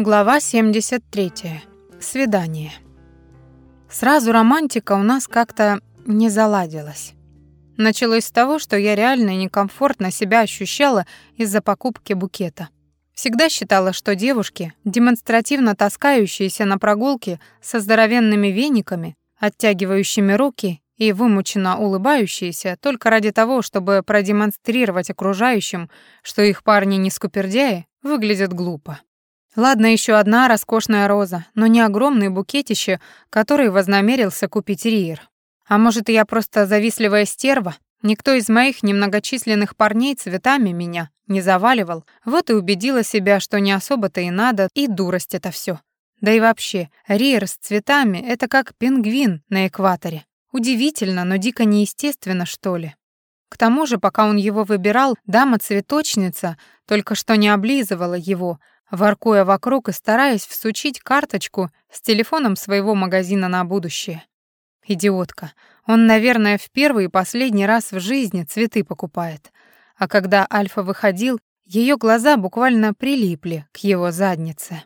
Глава 73. Свидание. Сразу романтика у нас как-то не заладилась. Началось с того, что я реально некомфортно себя ощущала из-за покупки букета. Всегда считала, что девушки, демонстративно таскающиеся на прогулки со здоровенными вениками, оттягивающими руки и вымученно улыбающиеся только ради того, чтобы продемонстрировать окружающим, что их парни не скупердяи, выглядят глупо. Ладно, еще одна роскошная роза, но не огромный букетище, который вознамерился купить Риер. А может, я просто завистливая стерва? Никто из моих немногочисленных парней цветами меня не заваливал, вот и убедила себя, что не особо-то и надо, и дурость это все. Да и вообще, Риер с цветами — это как пингвин на экваторе. Удивительно, но дико неестественно, что ли. К тому же, пока он его выбирал, дама-цветочница только что не облизывала его, воркуя вокруг и стараясь всучить карточку с телефоном своего магазина на будущее. Идиотка. Он, наверное, в первый и последний раз в жизни цветы покупает. А когда Альфа выходил, ее глаза буквально прилипли к его заднице.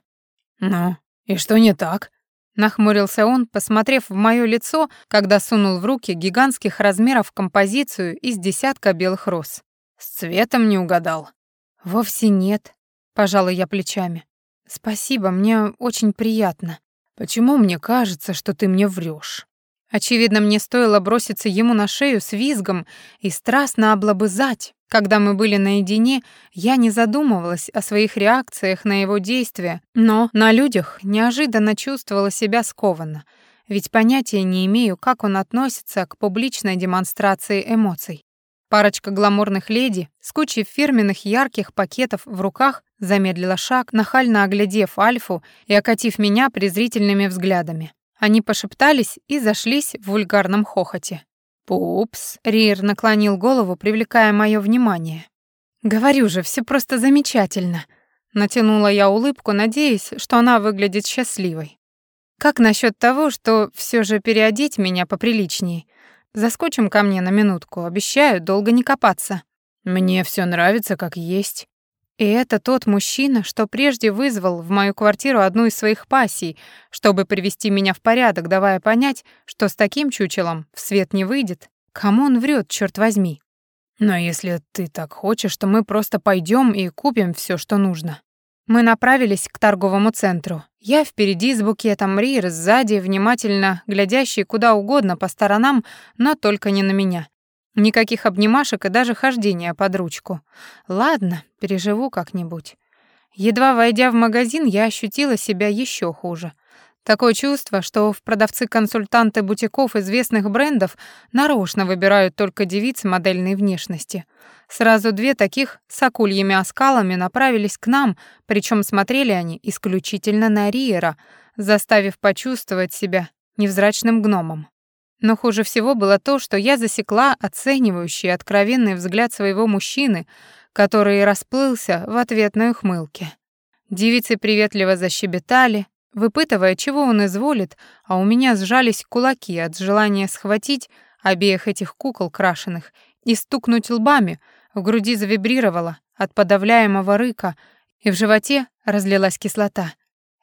«Ну, и что не так?» Нахмурился он, посмотрев в моё лицо, когда сунул в руки гигантских размеров композицию из десятка белых роз. «С цветом не угадал?» «Вовсе нет», Пожала я плечами. Спасибо, мне очень приятно. Почему мне кажется, что ты мне врешь? Очевидно, мне стоило броситься ему на шею с визгом и страстно облобызать. Когда мы были наедине, я не задумывалась о своих реакциях на его действия, но на людях неожиданно чувствовала себя скованно, ведь понятия не имею, как он относится к публичной демонстрации эмоций. Парочка гламурных леди с кучей фирменных ярких пакетов в руках замедлила шаг, нахально оглядев Альфу и окатив меня презрительными взглядами. Они пошептались и зашлись в вульгарном хохоте. «Пупс!» — Рир наклонил голову, привлекая мое внимание. «Говорю же, все просто замечательно!» Натянула я улыбку, надеясь, что она выглядит счастливой. «Как насчет того, что все же переодеть меня поприличнее? Заскочим ко мне на минутку, обещаю, долго не копаться. Мне все нравится как есть. И это тот мужчина, что прежде вызвал в мою квартиру одну из своих пассий, чтобы привести меня в порядок, давая понять, что с таким чучелом в свет не выйдет. Кому он врет, черт возьми? Но если ты так хочешь, то мы просто пойдем и купим все, что нужно. Мы направились к торговому центру. Я впереди с букетом Рир, сзади, внимательно глядящий куда угодно по сторонам, но только не на меня. Никаких обнимашек и даже хождения под ручку. Ладно, переживу как-нибудь. Едва войдя в магазин, я ощутила себя еще хуже. Такое чувство, что в продавцы-консультанты бутиков известных брендов нарочно выбирают только девиц модельной внешности. Сразу две таких с акульями оскалами направились к нам, причем смотрели они исключительно на Риера, заставив почувствовать себя невзрачным гномом. Но хуже всего было то, что я засекла оценивающий откровенный взгляд своего мужчины, который расплылся в ответной ухмылке. Девицы приветливо защебетали, выпытывая, чего он изволит, а у меня сжались кулаки от желания схватить обеих этих кукол крашеных и стукнуть лбами, в груди завибрировало от подавляемого рыка, и в животе разлилась кислота.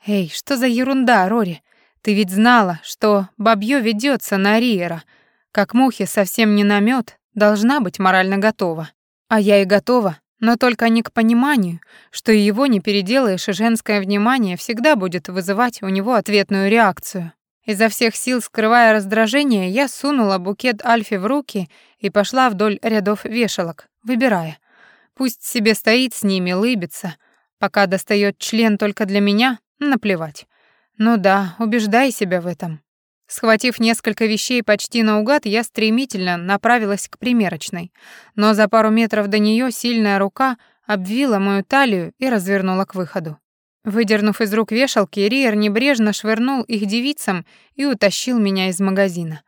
«Эй, что за ерунда, Рори? Ты ведь знала, что бабье ведется на Риера. Как мухи совсем не на мед, должна быть морально готова. А я и готова, но только не к пониманию, что его не переделаешь, и женское внимание всегда будет вызывать у него ответную реакцию. Изо всех сил скрывая раздражение, я сунула букет Альфе в руки и пошла вдоль рядов вешалок, выбирая. Пусть себе стоит с ними, лыбится. Пока достает член только для меня, наплевать. Ну да, убеждай себя в этом. Схватив несколько вещей почти наугад, я стремительно направилась к примерочной, но за пару метров до нее сильная рука обвила мою талию и развернула к выходу. Выдернув из рук вешалки, Риер небрежно швырнул их девицам и утащил меня из магазина.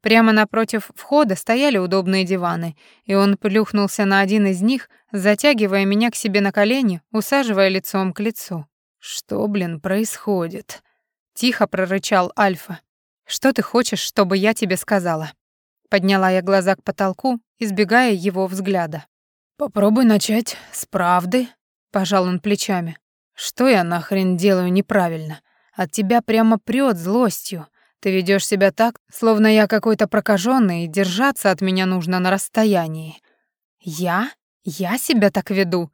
Прямо напротив входа стояли удобные диваны, и он плюхнулся на один из них, затягивая меня к себе на колени, усаживая лицом к лицу. «Что, блин, происходит?» — тихо прорычал Альфа. «Что ты хочешь, чтобы я тебе сказала?» Подняла я глаза к потолку, избегая его взгляда. «Попробуй начать с правды», — пожал он плечами. Что я нахрен делаю неправильно? От тебя прямо прёт злостью. Ты ведёшь себя так, словно я какой-то прокажённый, и держаться от меня нужно на расстоянии. Я? Я себя так веду?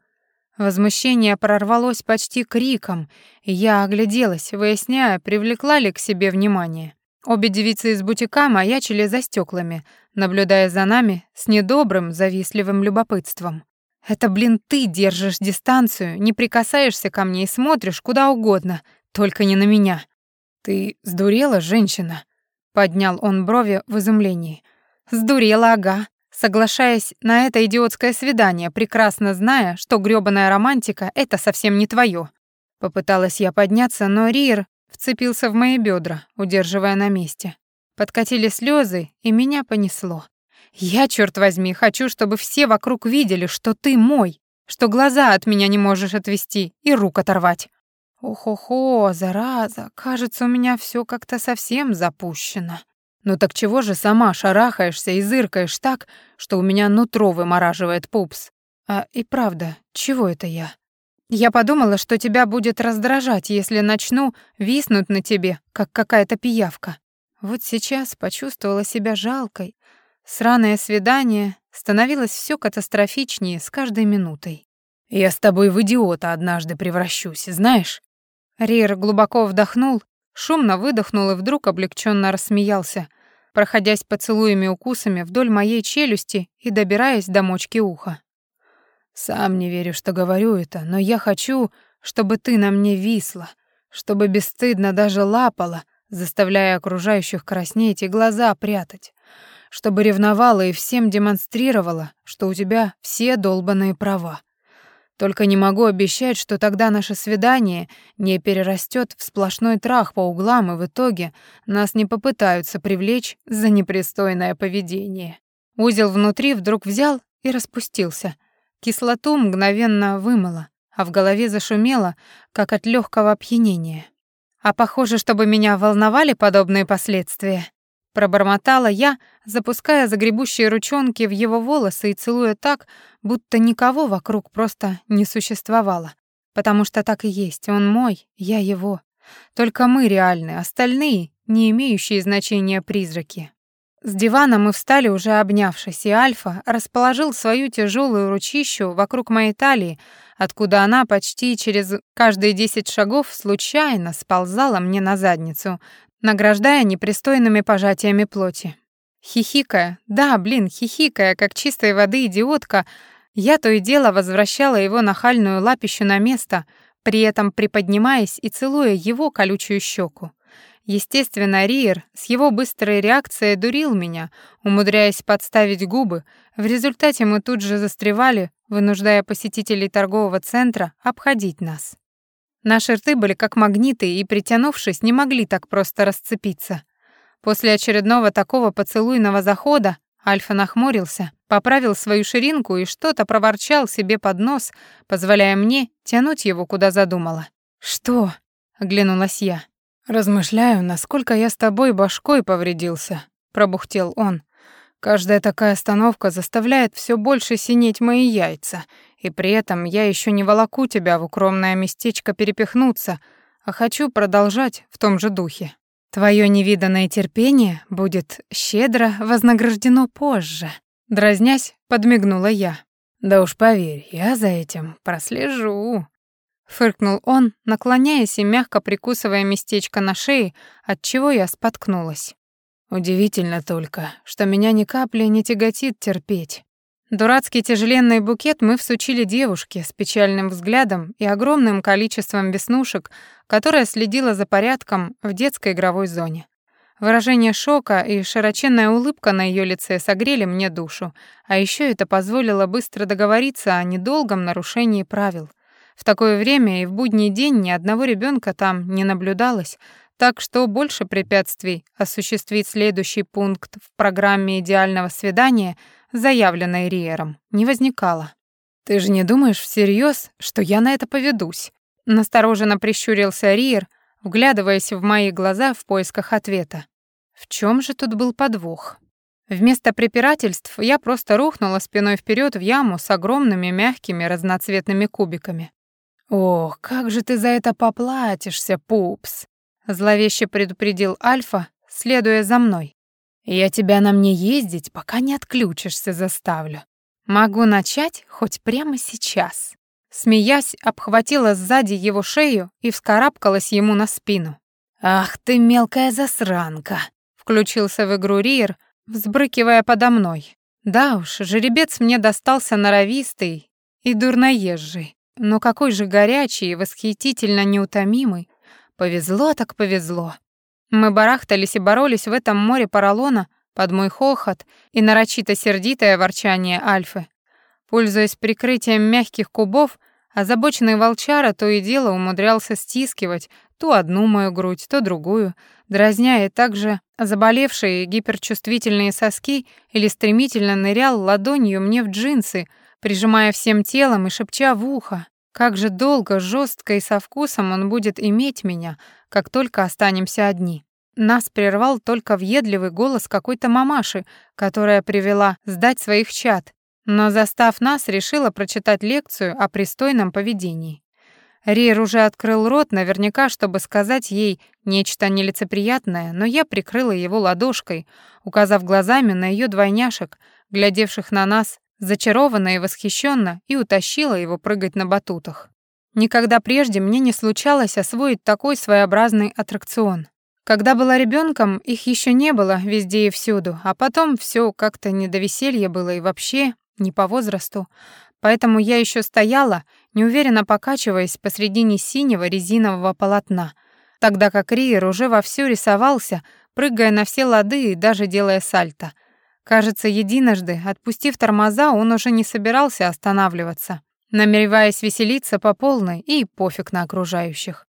Возмущение прорвалось почти криком, и я огляделась, выясняя, привлекла ли к себе внимание. Обе девицы из бутика маячили за стеклами, наблюдая за нами с недобрым, завистливым любопытством. «Это, блин, ты держишь дистанцию, не прикасаешься ко мне и смотришь куда угодно, только не на меня». «Ты сдурела, женщина?» — поднял он брови в изумлении. «Сдурела, ага соглашаясь на это идиотское свидание, прекрасно зная, что грёбаная романтика — это совсем не твоё. Попыталась я подняться, но Рир вцепился в мои бедра, удерживая на месте. Подкатили слезы, и меня понесло. Я, черт возьми, хочу, чтобы все вокруг видели, что ты мой, что глаза от меня не можешь отвести и рук оторвать. Ох-охо, зараза, кажется, у меня все как-то совсем запущено. Ну так чего же сама шарахаешься и зыркаешь так, что у меня нутро вымораживает пупс? А и правда, чего это я? Я подумала, что тебя будет раздражать, если начну виснуть на тебе, как какая-то пиявка. Вот сейчас почувствовала себя жалкой. Сраное свидание становилось все катастрофичнее с каждой минутой. Я с тобой в идиота однажды превращусь, знаешь? Рир глубоко вдохнул Шумно выдохнул и вдруг облегченно рассмеялся, проходясь поцелуями и укусами вдоль моей челюсти и добираясь до мочки уха. «Сам не верю, что говорю это, но я хочу, чтобы ты на мне висла, чтобы бесстыдно даже лапала, заставляя окружающих краснеть и глаза прятать, чтобы ревновала и всем демонстрировала, что у тебя все долбанные права. Только не могу обещать, что тогда наше свидание не перерастет в сплошной трах по углам, и в итоге нас не попытаются привлечь за непристойное поведение. Узел внутри вдруг взял и распустился. Кислоту мгновенно вымыло, а в голове зашумело, как от легкого опьянения. А похоже, чтобы меня волновали подобные последствия. Пробормотала я, запуская загребущие ручонки в его волосы и целуя так, будто никого вокруг просто не существовало. Потому что так и есть, он мой, я его. Только мы реальны, остальные — не имеющие значения призраки. С дивана мы встали уже обнявшись, и Альфа расположил свою тяжелую ручищу вокруг моей талии, откуда она почти через каждые десять шагов случайно сползала мне на задницу, награждая непристойными пожатиями плоти. Хихикая, да, блин, хихикая, как чистой воды идиотка, я то и дело возвращала его нахальную лапищу на место, при этом приподнимаясь и целуя его колючую щеку. Естественно, Риер с его быстрой реакцией дурил меня, умудряясь подставить губы. В результате мы тут же застревали, вынуждая посетителей торгового центра обходить нас. Наши рты были как магниты и, притянувшись, не могли так просто расцепиться. После очередного такого поцелуйного захода Альфа нахмурился, поправил свою ширинку и что-то проворчал себе под нос, позволяя мне тянуть его куда задумала. «Что?» — оглянулась я. «Размышляю, насколько я с тобой башкой повредился», — пробухтел он. «Каждая такая остановка заставляет все больше синеть мои яйца, и при этом я еще не волоку тебя в укромное местечко перепихнуться, а хочу продолжать в том же духе. Твое невиданное терпение будет щедро вознаграждено позже. Дразнясь, подмигнула я. Да уж поверь, я за этим прослежу. Фыркнул он, наклоняясь и мягко прикусывая местечко на шее, от чего я споткнулась. Удивительно только, что меня ни капли не тяготит терпеть. Дурацкий тяжеленный букет мы всучили девушке с печальным взглядом и огромным количеством веснушек, которая следила за порядком в детской игровой зоне. Выражение шока и широченная улыбка на ее лице согрели мне душу, а еще это позволило быстро договориться о недолгом нарушении правил. В такое время и в будний день ни одного ребенка там не наблюдалось, так что больше препятствий осуществить следующий пункт в программе идеального свидания — заявленной Риером, не возникало. «Ты же не думаешь всерьез, что я на это поведусь?» Настороженно прищурился Риер, вглядываясь в мои глаза в поисках ответа. В чем же тут был подвох? Вместо препирательств я просто рухнула спиной вперед в яму с огромными мягкими разноцветными кубиками. «Ох, как же ты за это поплатишься, пупс!» — зловеще предупредил Альфа, следуя за мной. «Я тебя на мне ездить, пока не отключишься, заставлю. Могу начать хоть прямо сейчас». Смеясь, обхватила сзади его шею и вскарабкалась ему на спину. «Ах ты мелкая засранка!» — включился в игру Риер, взбрыкивая подо мной. Да уж, жеребец мне достался норовистый и дурноезжий, но какой же горячий и восхитительно неутомимый. Повезло так повезло. Мы барахтались и боролись в этом море поролона под мой хохот и нарочито сердитое ворчание Альфы. Пользуясь прикрытием мягких кубов, озабоченный волчара то и дело умудрялся стискивать то одну мою грудь, то другую, дразня и также заболевшие гиперчувствительные соски или стремительно нырял ладонью мне в джинсы, прижимая всем телом и шепча в ухо, как же долго, жестко и со вкусом он будет иметь меня, как только останемся одни. Нас прервал только въедливый голос какой-то мамаши, которая привела сдать своих чад, но, застав нас, решила прочитать лекцию о пристойном поведении. Рир уже открыл рот, наверняка, чтобы сказать ей нечто нелицеприятное, но я прикрыла его ладошкой, указав глазами на ее двойняшек, глядевших на нас зачарованно и восхищенно, и утащила его прыгать на батутах. Никогда прежде мне не случалось освоить такой своеобразный аттракцион. Когда была ребенком, их еще не было везде и всюду, а потом все как-то не до веселья было и вообще не по возрасту. Поэтому я еще стояла, неуверенно покачиваясь посредине синего резинового полотна, тогда как Риер уже вовсю рисовался, прыгая на все лады и даже делая сальто. Кажется, единожды, отпустив тормоза, он уже не собирался останавливаться, намереваясь веселиться по полной и пофиг на окружающих.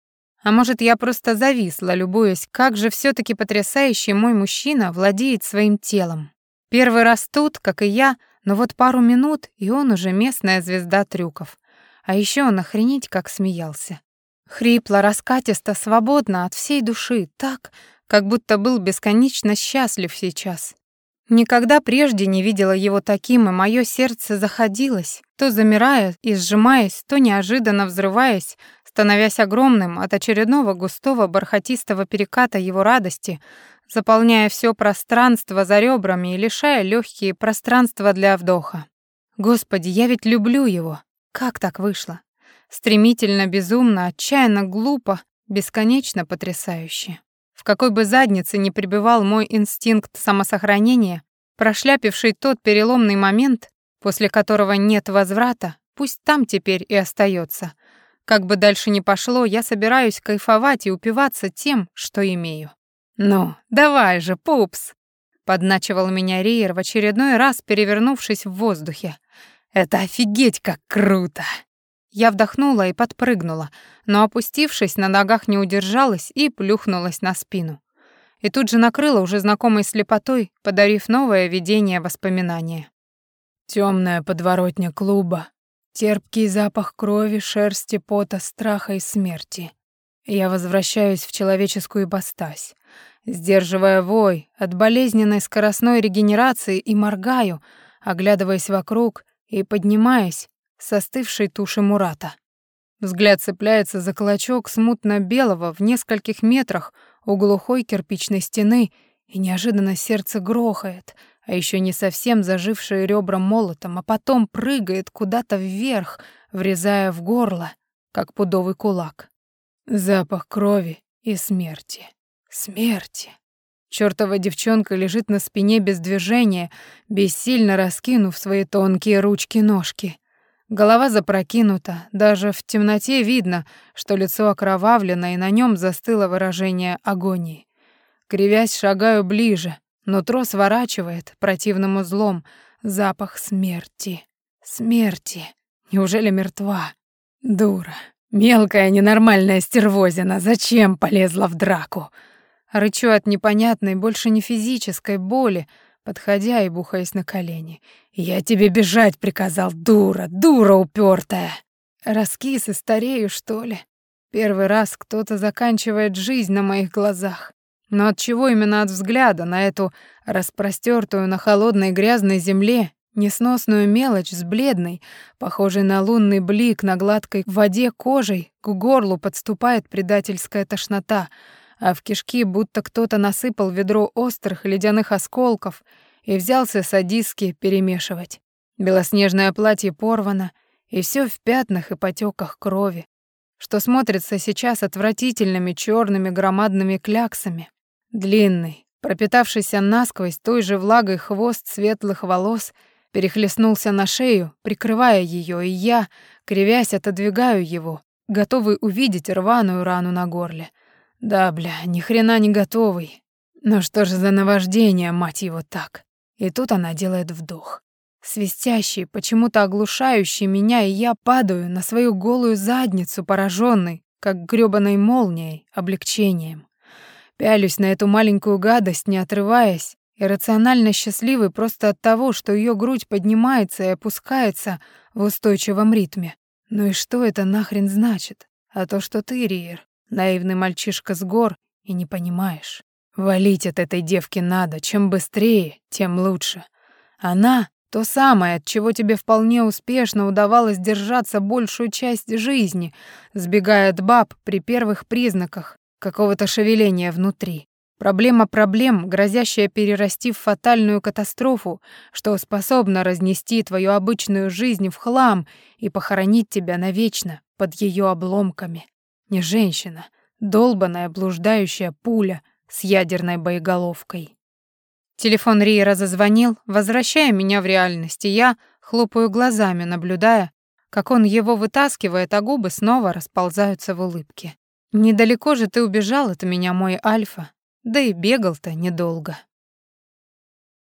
А может, я просто зависла, любуясь, как же все таки потрясающий мой мужчина владеет своим телом. Первый раз тут, как и я, но вот пару минут, и он уже местная звезда трюков. А еще он охренеть как смеялся. Хрипло, раскатисто, свободно, от всей души, так, как будто был бесконечно счастлив сейчас. Никогда прежде не видела его таким, и мое сердце заходилось, то замирая и сжимаясь, то неожиданно взрываясь, становясь огромным от очередного густого бархатистого переката его радости, заполняя все пространство за ребрами и лишая легкие пространства для вдоха. Господи, я ведь люблю его. Как так вышло? Стремительно, безумно, отчаянно, глупо, бесконечно потрясающе. Какой бы заднице ни пребывал мой инстинкт самосохранения, прошляпивший тот переломный момент, после которого нет возврата, пусть там теперь и остается. Как бы дальше ни пошло, я собираюсь кайфовать и упиваться тем, что имею. «Ну, давай же, пупс!» — подначивал меня Риер в очередной раз, перевернувшись в воздухе. «Это офигеть как круто!» Я вдохнула и подпрыгнула, но, опустившись, на ногах не удержалась и плюхнулась на спину. И тут же накрыла уже знакомой слепотой, подарив новое видение воспоминания. Темная подворотня клуба, терпкий запах крови, шерсти, пота, страха и смерти. Я возвращаюсь в человеческую ипостась, сдерживая вой от болезненной скоростной регенерации и моргаю, оглядываясь вокруг и поднимаясь с остывшей туши Мурата. Взгляд цепляется за клочок смутно-белого в нескольких метрах у глухой кирпичной стены, и неожиданно сердце грохает, а еще не совсем зажившие ребра молотом, а потом прыгает куда-то вверх, врезая в горло, как пудовый кулак. Запах крови и смерти. Смерти. Чёртова девчонка лежит на спине без движения, бессильно раскинув свои тонкие ручки-ножки. Голова запрокинута, даже в темноте видно, что лицо окровавлено, и на нем застыло выражение агонии. Кривясь, шагаю ближе, нутро сворачивает противным узлом запах смерти. Смерти. Неужели мертва? Дура. Мелкая ненормальная стервозина, зачем полезла в драку? Рычу от непонятной, больше не физической боли, подходя и бухаясь на колени. «Я тебе бежать приказал, дура, дура упертая. Раскис и старею, что ли? Первый раз кто-то заканчивает жизнь на моих глазах. Но от чего именно от взгляда на эту распростертую на холодной грязной земле несносную мелочь с бледной, похожей на лунный блик на гладкой воде кожей, к горлу подступает предательская тошнота, а в кишки будто кто-то насыпал ведро острых ледяных осколков и взялся садистски перемешивать. Белоснежное платье порвано, и все в пятнах и потеках крови, что смотрится сейчас отвратительными черными громадными кляксами. Длинный, пропитавшийся насквозь той же влагой хвост светлых волос перехлестнулся на шею, прикрывая ее, и я, кривясь, отодвигаю его, готовый увидеть рваную рану на горле. Да, бля, ни хрена не готовый. Но что же за наваждение, мать его, так? И тут она делает вдох. Свистящий, почему-то оглушающий меня, и я падаю на свою голую задницу, пораженный, как грёбаной молнией, облегчением. Пялюсь на эту маленькую гадость, не отрываясь, иррационально счастливый просто от того, что ее грудь поднимается и опускается в устойчивом ритме. Ну и что это нахрен значит? А то, что ты, Риер, наивный мальчишка с гор, и не понимаешь. Валить от этой девки надо, чем быстрее, тем лучше. Она — то самое, от чего тебе вполне успешно удавалось держаться большую часть жизни, сбегая от баб при первых признаках какого-то шевеления внутри. Проблема проблем, грозящая перерасти в фатальную катастрофу, что способна разнести твою обычную жизнь в хлам и похоронить тебя навечно под ее обломками. Не женщина, долбаная блуждающая пуля с ядерной боеголовкой. Телефон Риера зазвонил, возвращая меня в реальность, и я хлопаю глазами, наблюдая, как он его вытаскивает, а губы снова расползаются в улыбке. «Недалеко же ты убежал от меня, мой Альфа, да и бегал-то недолго».